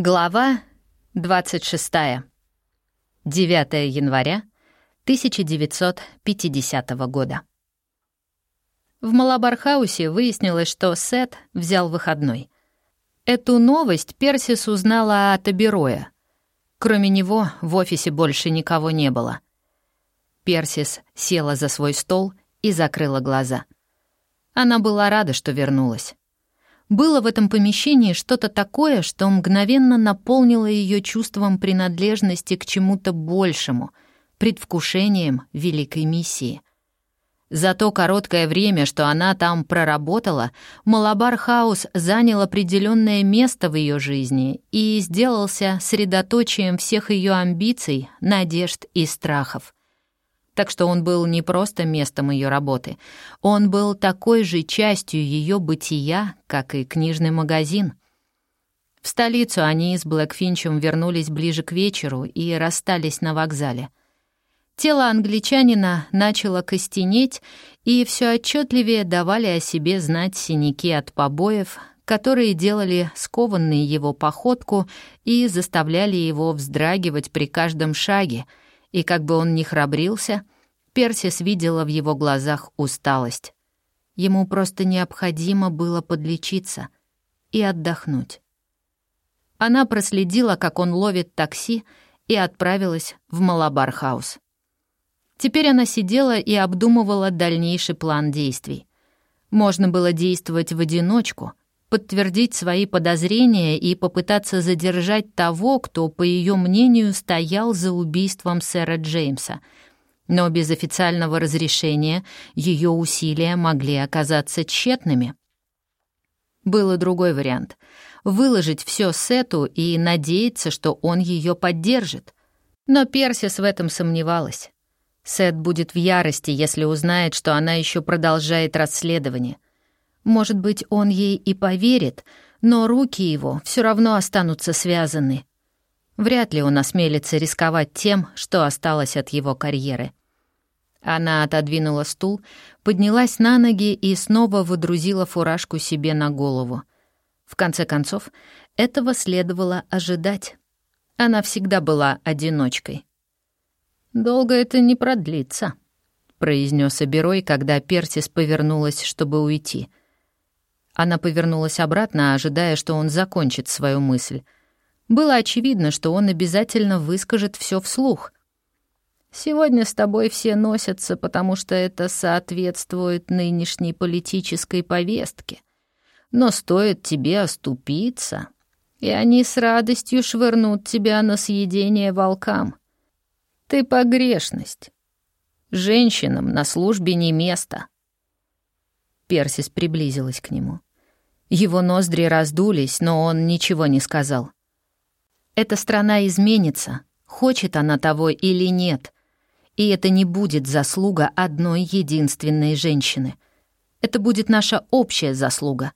Глава 26. 9 января 1950 года. В Малабархаусе выяснилось, что Сет взял выходной. Эту новость Персис узнала от Абероя. Кроме него в офисе больше никого не было. Персис села за свой стол и закрыла глаза. Она была рада, что вернулась. Было в этом помещении что-то такое, что мгновенно наполнило ее чувством принадлежности к чему-то большему, предвкушением великой миссии. За то короткое время, что она там проработала, Малабар Хаус занял определенное место в ее жизни и сделался средоточием всех ее амбиций, надежд и страхов так что он был не просто местом ее работы, он был такой же частью ее бытия, как и книжный магазин. В столицу они с Блэкфинчем вернулись ближе к вечеру и расстались на вокзале. Тело англичанина начало костенеть, и все отчетливее давали о себе знать синяки от побоев, которые делали скованной его походку и заставляли его вздрагивать при каждом шаге — и как бы он ни храбрился, Персис видела в его глазах усталость. Ему просто необходимо было подлечиться и отдохнуть. Она проследила, как он ловит такси, и отправилась в Малабар-хаус. Теперь она сидела и обдумывала дальнейший план действий. Можно было действовать в одиночку, подтвердить свои подозрения и попытаться задержать того, кто, по ее мнению, стоял за убийством сэра Джеймса. Но без официального разрешения ее усилия могли оказаться тщетными. Был и другой вариант — выложить все Сету и надеяться, что он ее поддержит. Но Персис в этом сомневалась. Сет будет в ярости, если узнает, что она еще продолжает расследование — может быть, он ей и поверит, но руки его все равно останутся связаны. Вряд ли он осмелится рисковать тем, что осталось от его карьеры. Она отодвинула стул, поднялась на ноги и снова выдрузила фуражку себе на голову. В конце концов, этого следовало ожидать. Она всегда была одиночкой. «Долго это не продлится», — произнес Аберой, когда Персис повернулась, чтобы уйти. Она повернулась обратно, ожидая, что он закончит свою мысль. Было очевидно, что он обязательно выскажет все вслух. «Сегодня с тобой все носятся, потому что это соответствует нынешней политической повестке. Но стоит тебе оступиться, и они с радостью швырнут тебя на съедение волкам. Ты погрешность. Женщинам на службе не место». Персис приблизилась к нему. Его ноздри раздулись, но он ничего не сказал. «Эта страна изменится, хочет она того или нет, и это не будет заслуга одной единственной женщины. Это будет наша общая заслуга.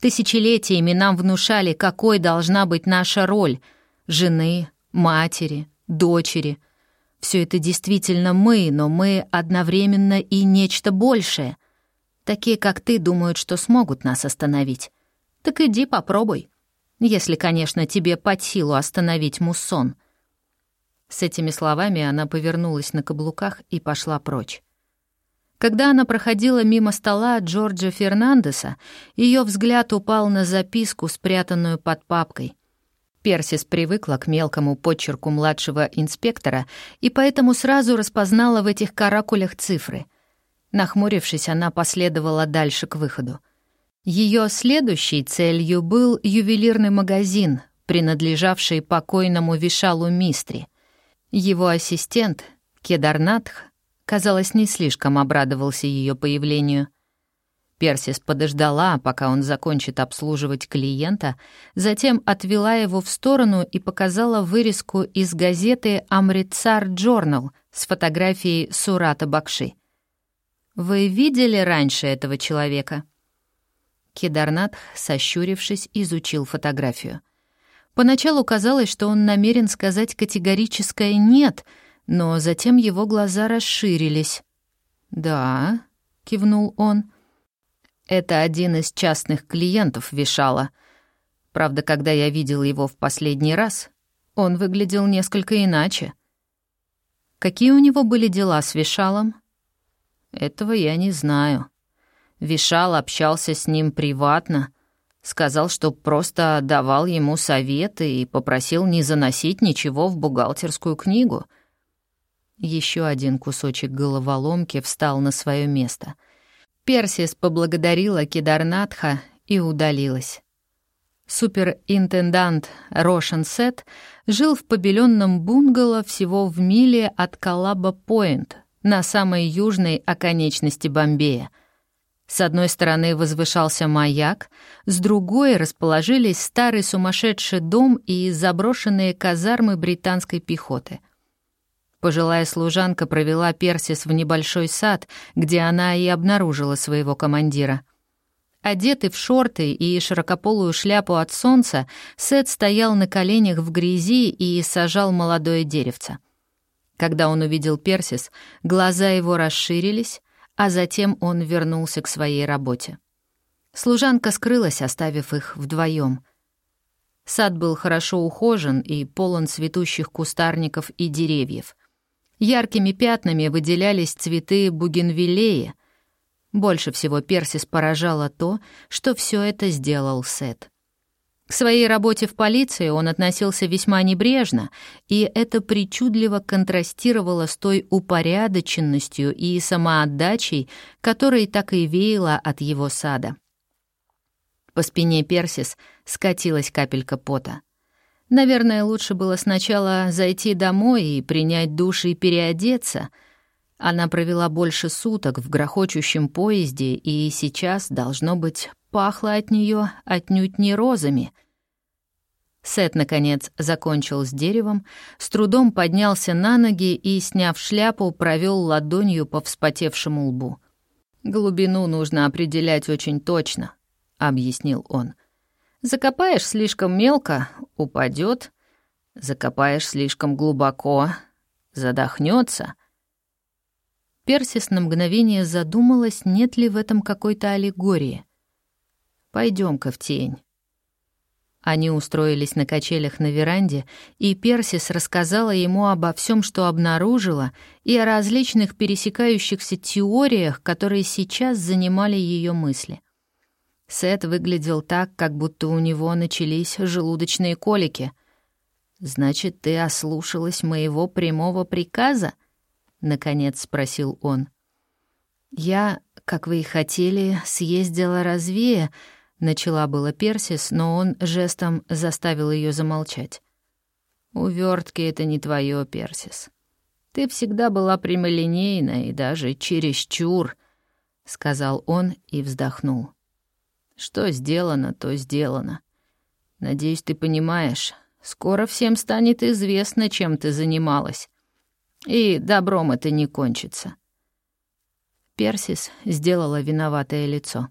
Тысячелетиями нам внушали, какой должна быть наша роль — жены, матери, дочери. Все это действительно мы, но мы одновременно и нечто большее. Такие, как ты, думают, что смогут нас остановить. Так иди попробуй. Если, конечно, тебе под силу остановить муссон». С этими словами она повернулась на каблуках и пошла прочь. Когда она проходила мимо стола Джорджа Фернандеса, ее взгляд упал на записку, спрятанную под папкой. Персис привыкла к мелкому почерку младшего инспектора и поэтому сразу распознала в этих каракулях цифры. Нахмурившись, она последовала дальше к выходу. Ее следующей целью был ювелирный магазин, принадлежавший покойному Вишалу Мистри. Его ассистент, Кедарнатх, казалось, не слишком обрадовался ее появлению. Персис подождала, пока он закончит обслуживать клиента, затем отвела его в сторону и показала вырезку из газеты «Амритсар Джорнал» с фотографией Сурата Бакши. Вы видели раньше этого человека?» Кедарнат, сощурившись, изучил фотографию. Поначалу казалось, что он намерен сказать категорическое «нет», но затем его глаза расширились. «Да», — кивнул он, — «это один из частных клиентов Вишала. Правда, когда я видел его в последний раз, он выглядел несколько иначе. Какие у него были дела с Вишалом? Этого я не знаю. Вишал общался с ним приватно, сказал, что просто давал ему советы и попросил не заносить ничего в бухгалтерскую книгу. Еще один кусочек головоломки встал на свое место. Персис поблагодарила Кидарнатха и удалилась. Суперинтендант Рошен Сет жил в побеленном бунгало всего в миле от Калаба-Пойнт, на самой южной оконечности Бомбея — с одной стороны возвышался маяк, с другой расположились старый сумасшедший дом и заброшенные казармы британской пехоты. Пожилая служанка провела Персис в небольшой сад, где она и обнаружила своего командира. Одетый в шорты и широкополую шляпу от солнца, Сет стоял на коленях в грязи и сажал молодое деревце. Когда он увидел Персис, глаза его расширились, а затем он вернулся к своей работе. Служанка скрылась, оставив их вдвоем. Сад был хорошо ухожен и полон цветущих кустарников и деревьев. Яркими пятнами выделялись цветы бугенвиллея. Больше всего Персис поражало то, что все это сделал Сет. К своей работе в полиции он относился весьма небрежно, и это причудливо контрастировало с той упорядоченностью и самоотдачей, которой так и веяло от его сада. По спине Персис скатилась капелька пота. Наверное, лучше было сначала зайти домой и принять душ и переодеться. Она провела больше суток в грохочущем поезде и сейчас, должно быть, пахло от нее отнюдь не розами — Сет, наконец, закончил с деревом, с трудом поднялся на ноги и, сняв шляпу, провел ладонью по вспотевшему лбу. «Глубину нужно определять очень точно», — объяснил он. «Закопаешь слишком мелко — упадет, закопаешь слишком глубоко — задохнется. Персис на мгновение задумалась, нет ли в этом какой-то аллегории. Пойдем-ка в тень». Они устроились на качелях на веранде, и Персис рассказала ему обо всем, что обнаружила, и о различных пересекающихся теориях, которые сейчас занимали ее мысли. Сет выглядел так, как будто у него начались желудочные колики. «Значит, ты ослушалась моего прямого приказа?» — наконец спросил он. «Я, как вы и хотели, съездила развея», Начала было Персис, но он жестом заставил ее замолчать. «Увертки — это не твое, Персис. Ты всегда была прямолинейна и даже чересчур», — сказал он и вздохнул. «Что сделано, то сделано. Надеюсь, ты понимаешь, скоро всем станет известно, чем ты занималась. И добром это не кончится». Персис сделала виноватое лицо.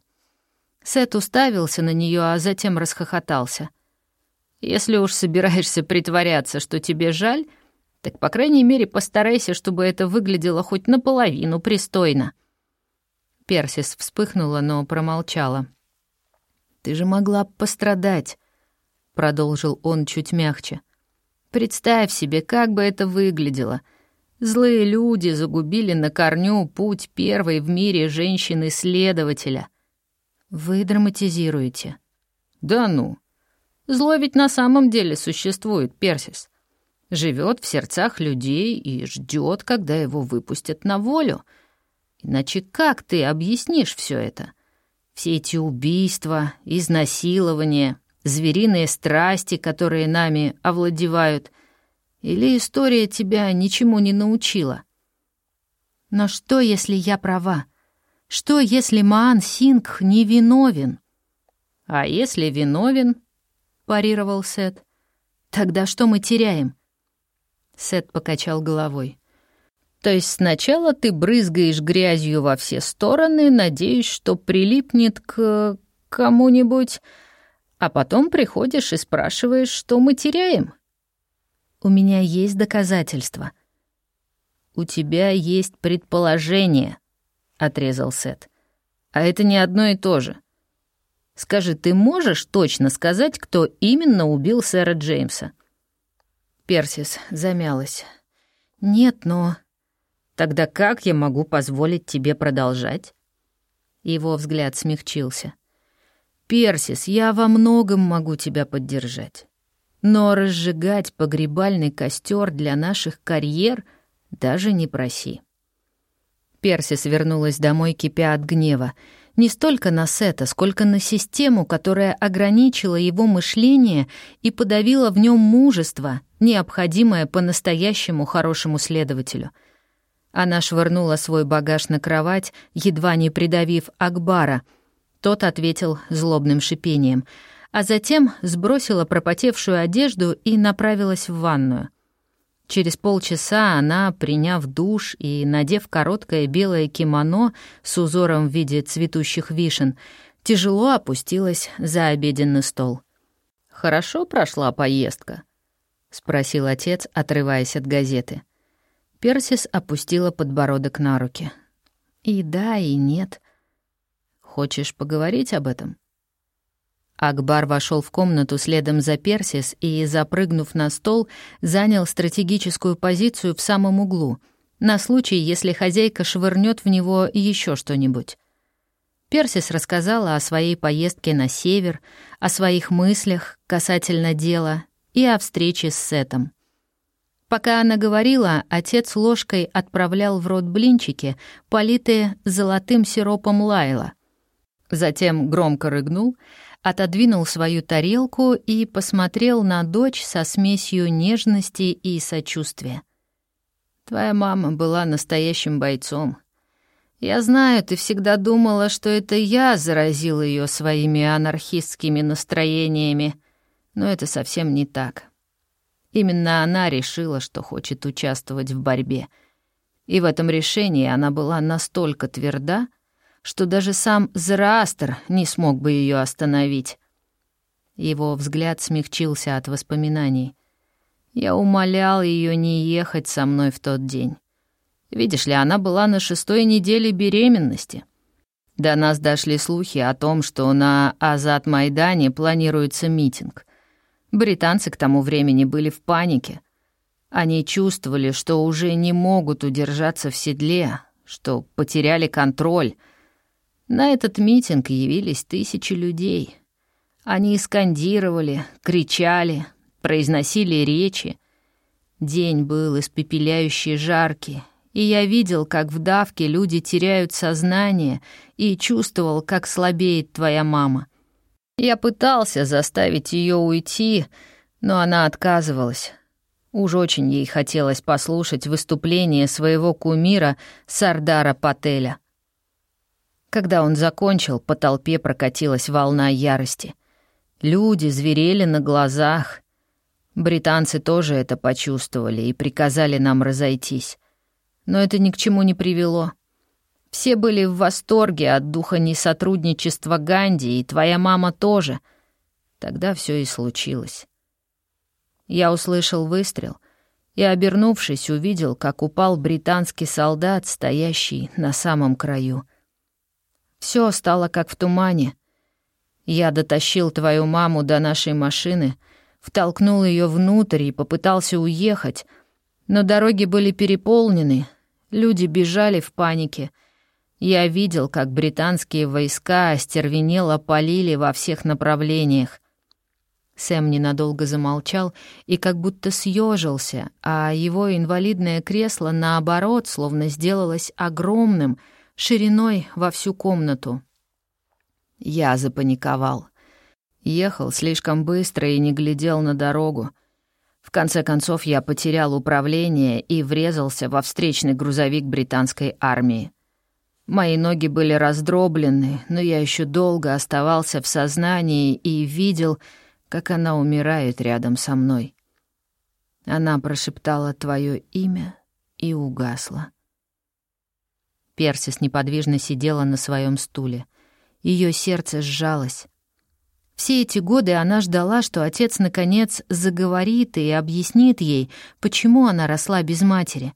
Сет уставился на нее, а затем расхохотался. «Если уж собираешься притворяться, что тебе жаль, так, по крайней мере, постарайся, чтобы это выглядело хоть наполовину пристойно». Персис вспыхнула, но промолчала. «Ты же могла пострадать», — продолжил он чуть мягче. «Представь себе, как бы это выглядело. Злые люди загубили на корню путь первой в мире женщины-следователя». Вы драматизируете. Да ну. Зло ведь на самом деле существует, Персис. Живет в сердцах людей и ждет, когда его выпустят на волю. Иначе как ты объяснишь все это? Все эти убийства, изнасилования, звериные страсти, которые нами овладевают. Или история тебя ничему не научила? Но что, если я права? Что, если Маан Сингх не виновен? А если виновен, парировал Сет, тогда что мы теряем? Сет покачал головой. То есть сначала ты брызгаешь грязью во все стороны, надеясь, что прилипнет к кому-нибудь, а потом приходишь и спрашиваешь, что мы теряем? У меня есть доказательства. У тебя есть предположение, отрезал Сет. А это не одно и то же. Скажи, ты можешь точно сказать, кто именно убил сэра Джеймса?» Персис замялась. «Нет, но...» «Тогда как я могу позволить тебе продолжать?» Его взгляд смягчился. «Персис, я во многом могу тебя поддержать. Но разжигать погребальный костер для наших карьер даже не проси». Персис вернулась домой, кипя от гнева. Не столько на Сета, сколько на систему, которая ограничила его мышление и подавила в нем мужество, необходимое по-настоящему хорошему следователю. Она швырнула свой багаж на кровать, едва не придавив Акбара. Тот ответил злобным шипением, а затем сбросила пропотевшую одежду и направилась в ванную — Через полчаса она, приняв душ и надев короткое белое кимоно с узором в виде цветущих вишен, тяжело опустилась за обеденный стол. «Хорошо прошла поездка?» — спросил отец, отрываясь от газеты. Персис опустила подбородок на руки. «И да, и нет. Хочешь поговорить об этом?» Акбар вошел в комнату следом за Персис и, запрыгнув на стол, занял стратегическую позицию в самом углу, на случай, если хозяйка швырнет в него еще что-нибудь. Персис рассказала о своей поездке на север, о своих мыслях касательно дела и о встрече с Сетом. Пока она говорила, отец ложкой отправлял в рот блинчики, политые золотым сиропом лайла. Затем громко рыгнул — отодвинул свою тарелку и посмотрел на дочь со смесью нежности и сочувствия. «Твоя мама была настоящим бойцом. Я знаю, ты всегда думала, что это я заразил ее своими анархистскими настроениями, но это совсем не так. Именно она решила, что хочет участвовать в борьбе. И в этом решении она была настолько тверда, что даже сам Зраастер не смог бы ее остановить. Его взгляд смягчился от воспоминаний. Я умолял ее не ехать со мной в тот день. Видишь ли, она была на шестой неделе беременности. До нас дошли слухи о том, что на Азат-Майдане планируется митинг. Британцы к тому времени были в панике. Они чувствовали, что уже не могут удержаться в седле, что потеряли контроль — на этот митинг явились тысячи людей. Они скандировали, кричали, произносили речи. День был испепеляющий жаркий, и я видел, как в давке люди теряют сознание, и чувствовал, как слабеет твоя мама. Я пытался заставить ее уйти, но она отказывалась. Уж очень ей хотелось послушать выступление своего кумира Сардара Пателя. Когда он закончил, по толпе прокатилась волна ярости. Люди зверели на глазах. Британцы тоже это почувствовали и приказали нам разойтись. Но это ни к чему не привело. Все были в восторге от духа несотрудничества Ганди, и твоя мама тоже. Тогда все и случилось. Я услышал выстрел и, обернувшись, увидел, как упал британский солдат, стоящий на самом краю. Все стало как в тумане. Я дотащил твою маму до нашей машины, втолкнул ее внутрь и попытался уехать, но дороги были переполнены, люди бежали в панике. Я видел, как британские войска остервенело полили во всех направлениях. Сэм ненадолго замолчал и как будто съежился, а его инвалидное кресло, наоборот, словно сделалось огромным — шириной во всю комнату. Я запаниковал. Ехал слишком быстро и не глядел на дорогу. В конце концов, я потерял управление и врезался во встречный грузовик британской армии. Мои ноги были раздроблены, но я еще долго оставался в сознании и видел, как она умирает рядом со мной. Она прошептала твое имя и угасла. Персис неподвижно сидела на своем стуле. Ее сердце сжалось. Все эти годы она ждала, что отец наконец заговорит и объяснит ей, почему она росла без матери.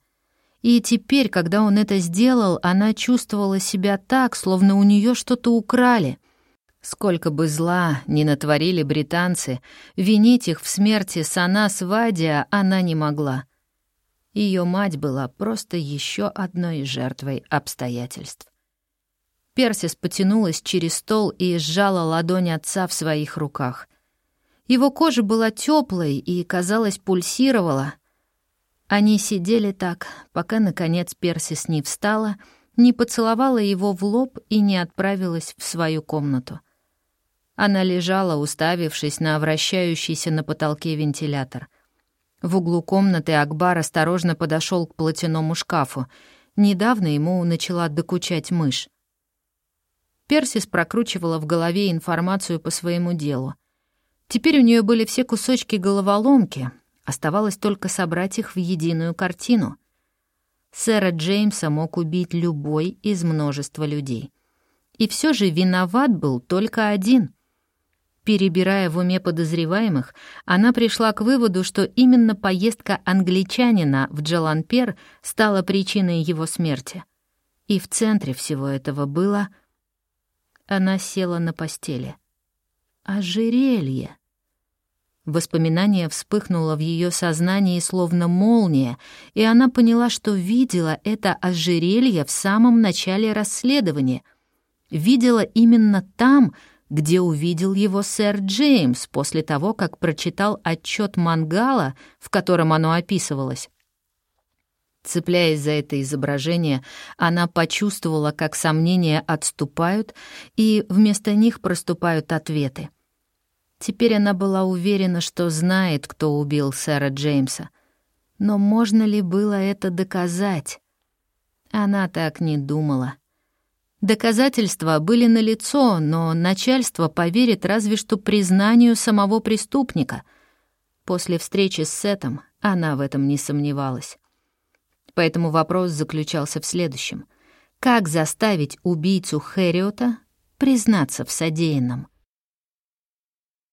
И теперь, когда он это сделал, она чувствовала себя так, словно у нее что-то украли. Сколько бы зла ни натворили британцы, винить их в смерти Сана Свадия она не могла. Ее мать была просто еще одной жертвой обстоятельств. Персис потянулась через стол и сжала ладонь отца в своих руках. Его кожа была теплой и, казалось, пульсировала. Они сидели так, пока, наконец, Персис не встала, не поцеловала его в лоб и не отправилась в свою комнату. Она лежала, уставившись на вращающийся на потолке вентилятор. В углу комнаты Акбар осторожно подошел к платяному шкафу. Недавно ему начала докучать мышь. Персис прокручивала в голове информацию по своему делу. Теперь у нее были все кусочки головоломки, оставалось только собрать их в единую картину. Сэра Джеймса мог убить любой из множества людей. И все же виноват был только один. Перебирая в уме подозреваемых, она пришла к выводу, что именно поездка англичанина в Джаланпер стала причиной его смерти. И в центре всего этого было — она села на постели. Ожерелье. Воспоминание вспыхнуло в ее сознании словно молния, и она поняла, что видела это ожерелье в самом начале расследования. Видела именно там, где увидел его сэр Джеймс после того, как прочитал отчет Мангала, в котором оно описывалось. Цепляясь за это изображение, она почувствовала, как сомнения отступают, и вместо них проступают ответы. Теперь она была уверена, что знает, кто убил сэра Джеймса. Но можно ли было это доказать? Она так не думала. Доказательства были налицо, но начальство поверит разве что признанию самого преступника. После встречи с Сетом она в этом не сомневалась. Поэтому вопрос заключался в следующем. Как заставить убийцу Хэриота признаться в содеянном?